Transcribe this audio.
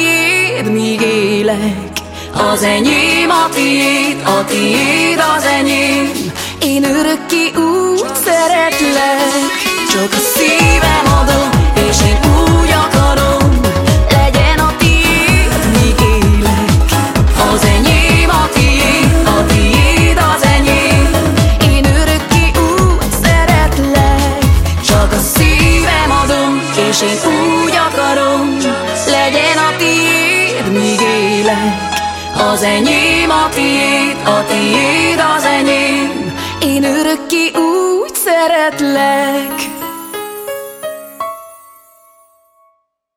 tiéd, míg élek. Az enyém a tiéd, a tiéd az enyém. Én örökké úgy szeretlek. Csak a szívem adom, és én úgy akarom. Legyen a tiéd, míg élek. Az enyém a tiéd, a tiéd az enyém. Én örökké úgy szeretlek. Csak a szívem adom, és én úgy akarom az enyém a tiéd, a tiéd az enyém. Én örökké úgy szeretlek